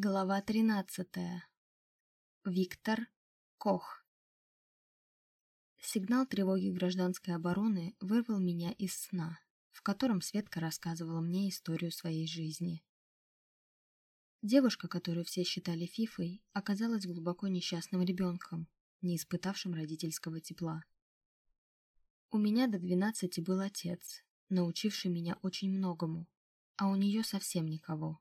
Глава 13. Виктор Кох. Сигнал тревоги гражданской обороны вырвал меня из сна, в котором Светка рассказывала мне историю своей жизни. Девушка, которую все считали Фифой, оказалась глубоко несчастным ребенком, не испытавшим родительского тепла. У меня до 12 был отец, научивший меня очень многому, а у нее совсем никого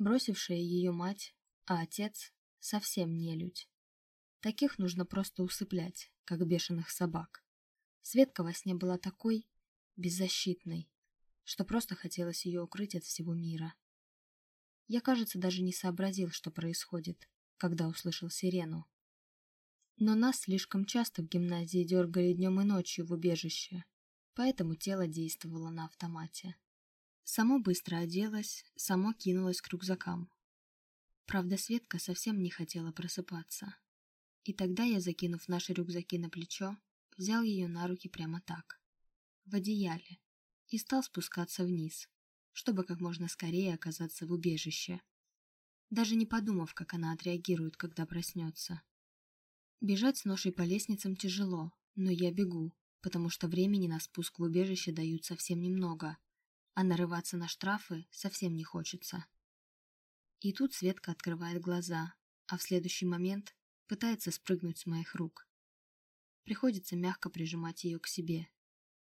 бросившая ее мать, а отец совсем не людь. Таких нужно просто усыплять, как бешеных собак. Светка во сне была такой беззащитной, что просто хотелось ее укрыть от всего мира. Я, кажется, даже не сообразил, что происходит, когда услышал сирену. Но нас слишком часто в гимназии дергали днем и ночью в убежище, поэтому тело действовало на автомате. Само быстро оделась, само кинулась к рюкзакам. Правда, Светка совсем не хотела просыпаться. И тогда я, закинув наши рюкзаки на плечо, взял ее на руки прямо так, в одеяле, и стал спускаться вниз, чтобы как можно скорее оказаться в убежище, даже не подумав, как она отреагирует, когда проснется. Бежать с ношей по лестницам тяжело, но я бегу, потому что времени на спуск в убежище дают совсем немного – а нарываться на штрафы совсем не хочется. И тут Светка открывает глаза, а в следующий момент пытается спрыгнуть с моих рук. Приходится мягко прижимать ее к себе.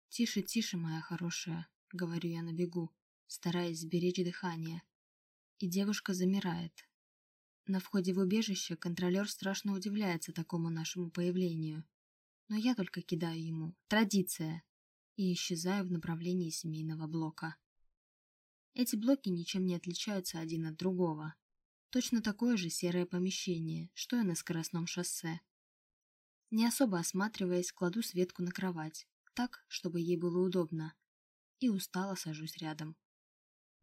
«Тише, тише, моя хорошая», — говорю я на бегу, стараясь сберечь дыхание. И девушка замирает. На входе в убежище контролер страшно удивляется такому нашему появлению. Но я только кидаю ему «Традиция!» И исчезаю в направлении семейного блока. Эти блоки ничем не отличаются один от другого. Точно такое же серое помещение, что и на скоростном шоссе. Не особо осматриваясь, кладу Светку на кровать, так, чтобы ей было удобно, и устало сажусь рядом.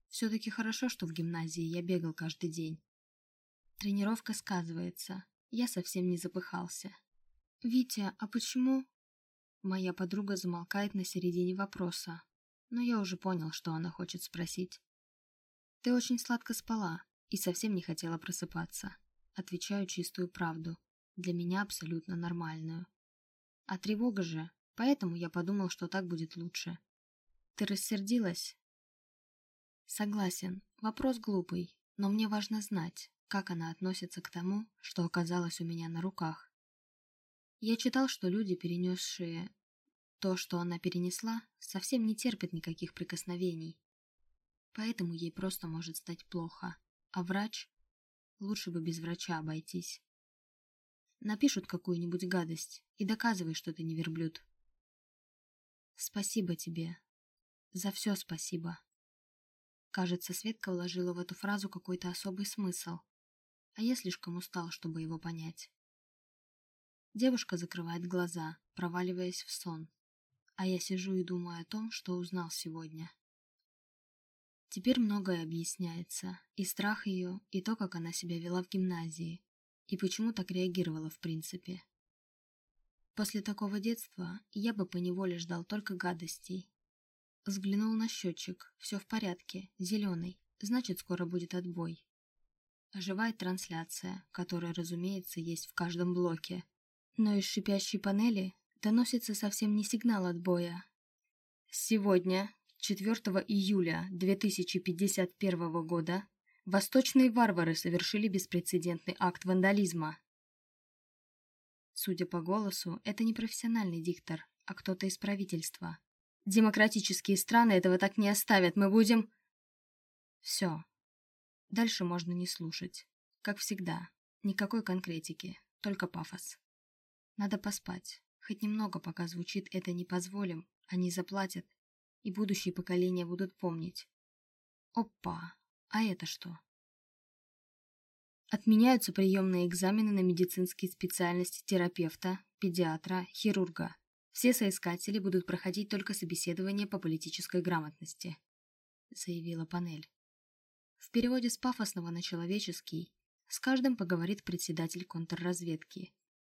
Все-таки хорошо, что в гимназии я бегал каждый день. Тренировка сказывается, я совсем не запыхался. «Витя, а почему?» Моя подруга замолкает на середине вопроса, но я уже понял, что она хочет спросить. «Ты очень сладко спала и совсем не хотела просыпаться». Отвечаю чистую правду, для меня абсолютно нормальную. А тревога же, поэтому я подумал, что так будет лучше. «Ты рассердилась?» «Согласен, вопрос глупый, но мне важно знать, как она относится к тому, что оказалось у меня на руках. Я читал, что люди, перенесшие то, что она перенесла, совсем не терпят никаких прикосновений. Поэтому ей просто может стать плохо. А врач? Лучше бы без врача обойтись. Напишут какую-нибудь гадость и доказывай, что ты не верблюд. Спасибо тебе. За все спасибо. Кажется, Светка вложила в эту фразу какой-то особый смысл, а я слишком устал, чтобы его понять. Девушка закрывает глаза, проваливаясь в сон а я сижу и думаю о том, что узнал сегодня. Теперь многое объясняется, и страх ее, и то, как она себя вела в гимназии, и почему так реагировала в принципе. После такого детства я бы поневоле ждал только гадостей. Взглянул на счетчик, все в порядке, зеленый, значит скоро будет отбой. Оживает трансляция, которая, разумеется, есть в каждом блоке. Но из шипящей панели доносится совсем не сигнал отбоя. Сегодня, 4 июля 2051 года, восточные варвары совершили беспрецедентный акт вандализма. Судя по голосу, это не профессиональный диктор, а кто-то из правительства. Демократические страны этого так не оставят, мы будем... Все. Дальше можно не слушать. Как всегда, никакой конкретики, только пафос. Надо поспать. Хоть немного пока звучит это «не позволим», они заплатят, и будущие поколения будут помнить. Опа! А это что? Отменяются приемные экзамены на медицинские специальности терапевта, педиатра, хирурга. Все соискатели будут проходить только собеседование по политической грамотности, заявила панель. В переводе с пафосного на человеческий с каждым поговорит председатель контрразведки.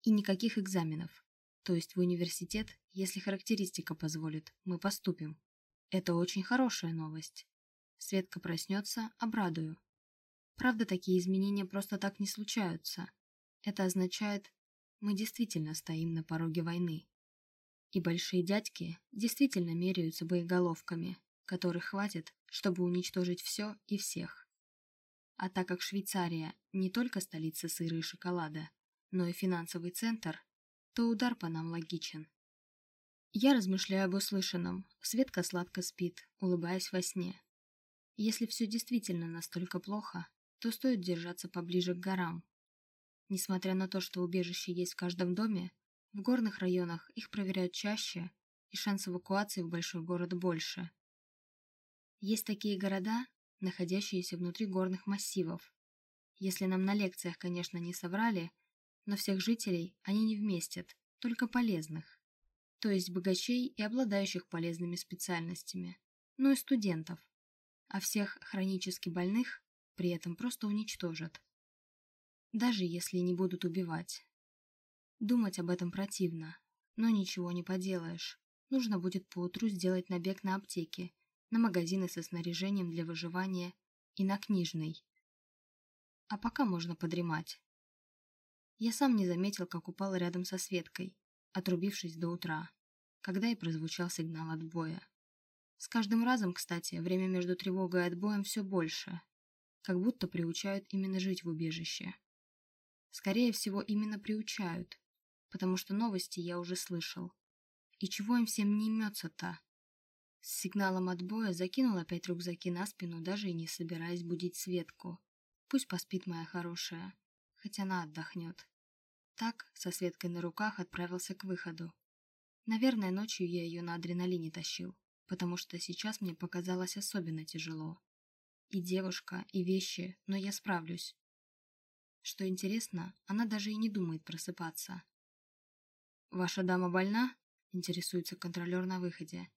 И никаких экзаменов. То есть в университет, если характеристика позволит, мы поступим. Это очень хорошая новость. Светка проснется, обрадую. Правда, такие изменения просто так не случаются. Это означает, мы действительно стоим на пороге войны. И большие дядьки действительно меряются боеголовками, которых хватит, чтобы уничтожить все и всех. А так как Швейцария не только столица сыра и шоколада, но и финансовый центр, то удар по нам логичен. Я размышляю об услышанном, Светка сладко спит, улыбаясь во сне. Если все действительно настолько плохо, то стоит держаться поближе к горам. Несмотря на то, что убежище есть в каждом доме, в горных районах их проверяют чаще, и шанс эвакуации в большой город больше. Есть такие города, находящиеся внутри горных массивов. Если нам на лекциях, конечно, не соврали, но всех жителей они не вместят, только полезных. То есть богачей и обладающих полезными специальностями, ну и студентов. А всех хронически больных при этом просто уничтожат. Даже если не будут убивать. Думать об этом противно, но ничего не поделаешь. Нужно будет поутру сделать набег на аптеки, на магазины со снаряжением для выживания и на книжный. А пока можно подремать. Я сам не заметил, как упал рядом со Светкой, отрубившись до утра, когда и прозвучал сигнал отбоя. С каждым разом, кстати, время между тревогой и отбоем все больше, как будто приучают именно жить в убежище. Скорее всего, именно приучают, потому что новости я уже слышал. И чего им всем не имется-то? С сигналом отбоя закинул опять рюкзаки на спину, даже и не собираясь будить Светку. Пусть поспит моя хорошая, хоть она отдохнет. Так, со Светкой на руках, отправился к выходу. Наверное, ночью я ее на адреналине тащил, потому что сейчас мне показалось особенно тяжело. И девушка, и вещи, но я справлюсь. Что интересно, она даже и не думает просыпаться. «Ваша дама больна?» – интересуется контролер на выходе.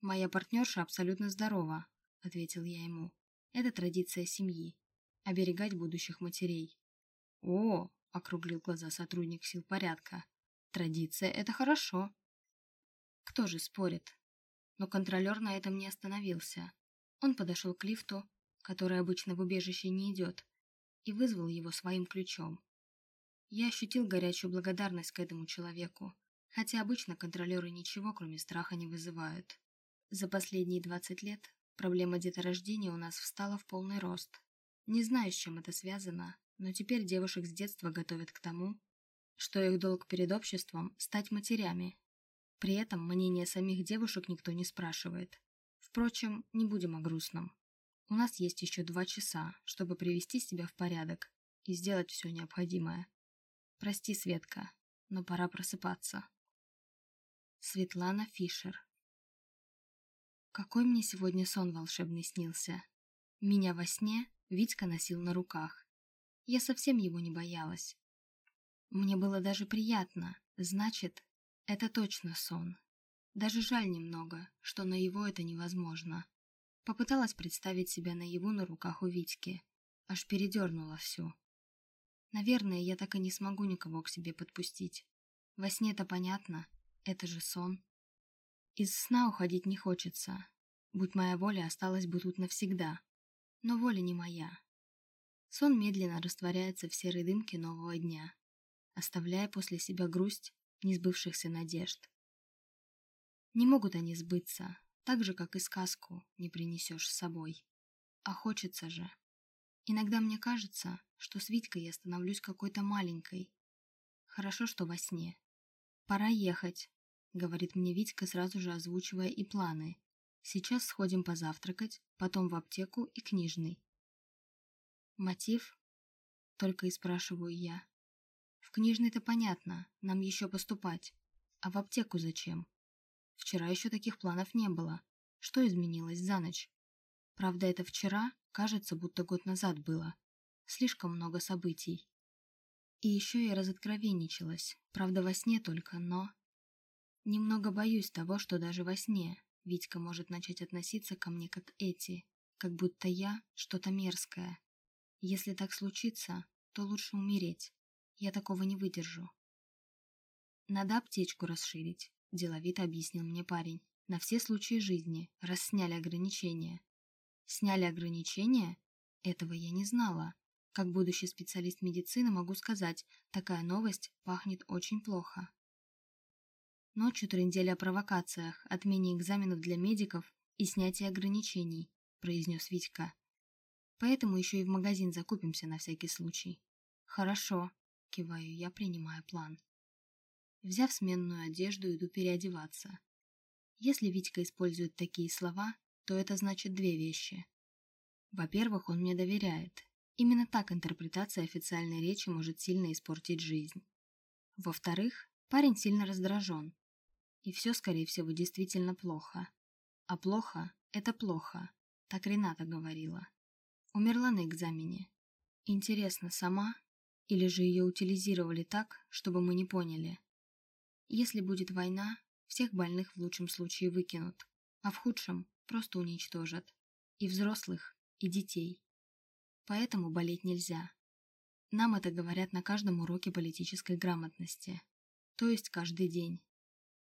«Моя партнерша абсолютно здорова», – ответил я ему. «Это традиция семьи – оберегать будущих матерей». «О!» – округлил глаза сотрудник сил порядка. «Традиция – это хорошо». Кто же спорит? Но контролер на этом не остановился. Он подошел к лифту, который обычно в убежище не идет, и вызвал его своим ключом. Я ощутил горячую благодарность к этому человеку, хотя обычно контролеры ничего, кроме страха, не вызывают. За последние 20 лет проблема деторождения у нас встала в полный рост. Не знаю, с чем это связано, но теперь девушек с детства готовят к тому, что их долг перед обществом – стать матерями. При этом мнение самих девушек никто не спрашивает. Впрочем, не будем о грустном. У нас есть еще два часа, чтобы привести себя в порядок и сделать все необходимое. Прости, Светка, но пора просыпаться. Светлана Фишер Какой мне сегодня сон волшебный снился. Меня во сне Витька носил на руках. Я совсем его не боялась. Мне было даже приятно, значит, это точно сон. Даже жаль немного, что на его это невозможно. Попыталась представить себя наяву на руках у Витьки. Аж передернула всю. Наверное, я так и не смогу никого к себе подпустить. Во сне это понятно, это же сон. Из сна уходить не хочется. Будь моя воля, осталась бы тут навсегда. Но воля не моя. Сон медленно растворяется в серой дымке нового дня, оставляя после себя грусть несбывшихся надежд. Не могут они сбыться, так же, как и сказку не принесешь с собой. А хочется же. Иногда мне кажется, что с Витькой я становлюсь какой-то маленькой. Хорошо, что во сне. «Пора ехать», — говорит мне Витька, сразу же озвучивая и планы. «Сейчас сходим позавтракать, потом в аптеку и книжный». «Мотив?» — только и спрашиваю я. «В книжный-то понятно, нам еще поступать. А в аптеку зачем?» Вчера еще таких планов не было. Что изменилось за ночь? Правда, это вчера, кажется, будто год назад было. Слишком много событий. И еще я разоткровенничалась, правда, во сне только, но... Немного боюсь того, что даже во сне Витька может начать относиться ко мне как эти, как будто я что-то мерзкое. Если так случится, то лучше умереть. Я такого не выдержу. Надо аптечку расширить деловито объяснил мне парень. На все случаи жизни, раз сняли ограничения. Сняли ограничения? Этого я не знала. Как будущий специалист медицины могу сказать, такая новость пахнет очень плохо. Ночью трындели о провокациях, отмене экзаменов для медиков и снятии ограничений, произнес Витька. Поэтому еще и в магазин закупимся на всякий случай. Хорошо, киваю я, принимая план. Взяв сменную одежду, иду переодеваться. Если Витька использует такие слова, то это значит две вещи. Во-первых, он мне доверяет. Именно так интерпретация официальной речи может сильно испортить жизнь. Во-вторых, парень сильно раздражен. И все, скорее всего, действительно плохо. А плохо – это плохо, так Рената говорила. Умерла на экзамене. Интересно, сама? Или же ее утилизировали так, чтобы мы не поняли? Если будет война, всех больных в лучшем случае выкинут, а в худшем просто уничтожат. И взрослых, и детей. Поэтому болеть нельзя. Нам это говорят на каждом уроке политической грамотности. То есть каждый день.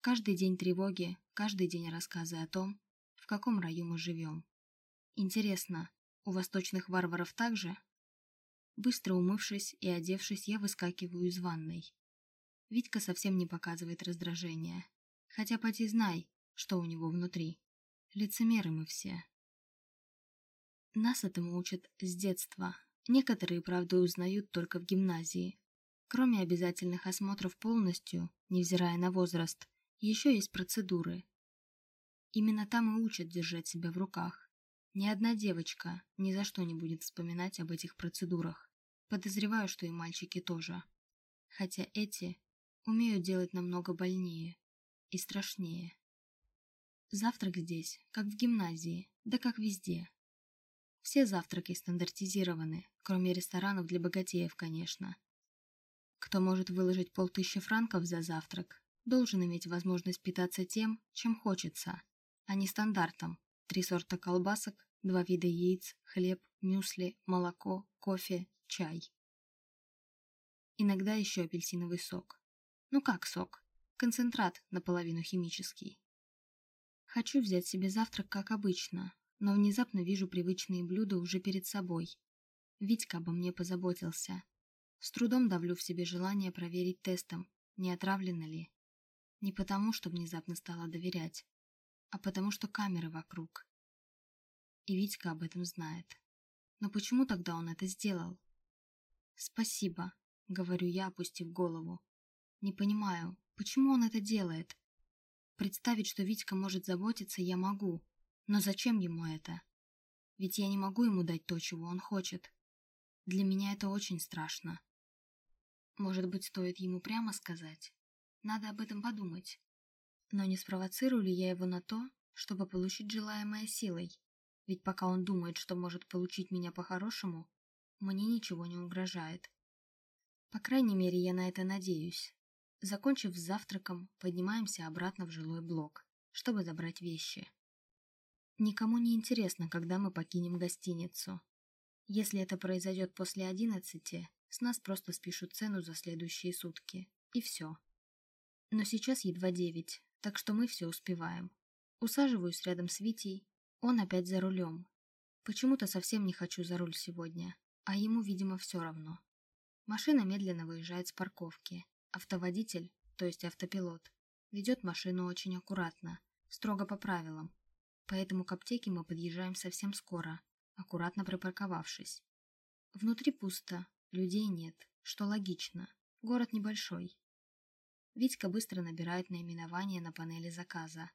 Каждый день тревоги, каждый день рассказы о том, в каком раю мы живем. Интересно, у восточных варваров также? Быстро умывшись и одевшись, я выскакиваю из ванной. Витька совсем не показывает раздражения. Хотя поди знай, что у него внутри. Лицемеры мы все. Нас этому учат с детства. Некоторые, правда, узнают только в гимназии. Кроме обязательных осмотров полностью, невзирая на возраст, еще есть процедуры. Именно там и учат держать себя в руках. Ни одна девочка ни за что не будет вспоминать об этих процедурах. Подозреваю, что и мальчики тоже. Хотя эти умеют делать намного больнее и страшнее. Завтрак здесь, как в гимназии, да как везде. Все завтраки стандартизированы, кроме ресторанов для богатеев, конечно. Кто может выложить полтысячи франков за завтрак, должен иметь возможность питаться тем, чем хочется, а не стандартом. Три сорта колбасок, два вида яиц, хлеб, мюсли, молоко, кофе, чай. Иногда еще апельсиновый сок. Ну как сок? Концентрат наполовину химический. Хочу взять себе завтрак, как обычно, но внезапно вижу привычные блюда уже перед собой. Витька обо мне позаботился. С трудом давлю в себе желание проверить тестом, не отравлено ли. Не потому, что внезапно стала доверять, а потому, что камеры вокруг. И Витька об этом знает. Но почему тогда он это сделал? «Спасибо», — говорю я, опустив голову. «Не понимаю, почему он это делает?» Представить, что Витька может заботиться, я могу, но зачем ему это? Ведь я не могу ему дать то, чего он хочет. Для меня это очень страшно. Может быть, стоит ему прямо сказать? Надо об этом подумать. Но не спровоцирую ли я его на то, чтобы получить желаемое силой? Ведь пока он думает, что может получить меня по-хорошему, мне ничего не угрожает. По крайней мере, я на это надеюсь. Закончив с завтраком, поднимаемся обратно в жилой блок, чтобы забрать вещи. Никому не интересно, когда мы покинем гостиницу. Если это произойдет после одиннадцати, с нас просто спишут цену за следующие сутки. И все. Но сейчас едва девять, так что мы все успеваем. Усаживаюсь рядом с Витей, он опять за рулем. Почему-то совсем не хочу за руль сегодня, а ему, видимо, все равно. Машина медленно выезжает с парковки. Автоводитель, то есть автопилот, ведет машину очень аккуратно, строго по правилам, поэтому к аптеке мы подъезжаем совсем скоро, аккуратно припарковавшись. Внутри пусто, людей нет, что логично, город небольшой. Витька быстро набирает наименование на панели заказа,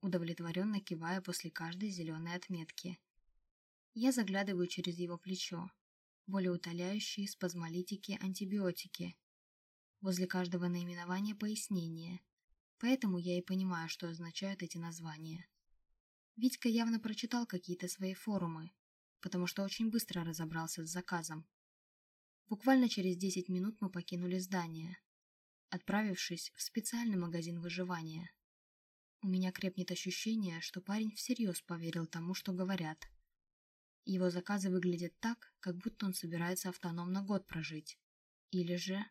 удовлетворенно кивая после каждой зеленой отметки. Я заглядываю через его плечо. Болеутоляющие, спазмолитики, антибиотики. Возле каждого наименования пояснение. Поэтому я и понимаю, что означают эти названия. Витька явно прочитал какие-то свои форумы, потому что очень быстро разобрался с заказом. Буквально через 10 минут мы покинули здание, отправившись в специальный магазин выживания. У меня крепнет ощущение, что парень всерьез поверил тому, что говорят. Его заказы выглядят так, как будто он собирается автономно год прожить. Или же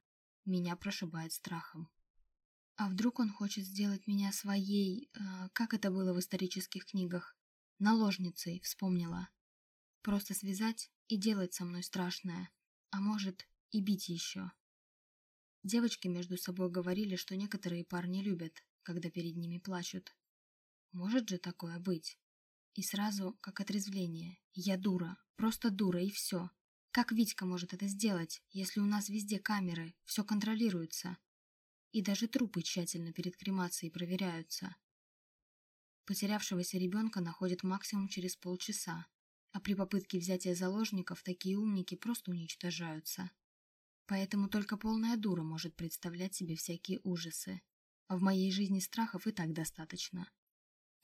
меня прошибает страхом. А вдруг он хочет сделать меня своей, э, как это было в исторических книгах, наложницей, вспомнила. Просто связать и делать со мной страшное, а может и бить еще. Девочки между собой говорили, что некоторые парни любят, когда перед ними плачут. Может же такое быть? И сразу, как отрезвление, я дура, просто дура и все. Как Витька может это сделать, если у нас везде камеры, все контролируется? И даже трупы тщательно перед кремацией проверяются. Потерявшегося ребенка находят максимум через полчаса, а при попытке взятия заложников такие умники просто уничтожаются. Поэтому только полная дура может представлять себе всякие ужасы. А в моей жизни страхов и так достаточно.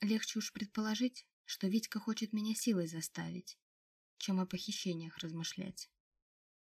Легче уж предположить, что Витька хочет меня силой заставить, чем о похищениях размышлять.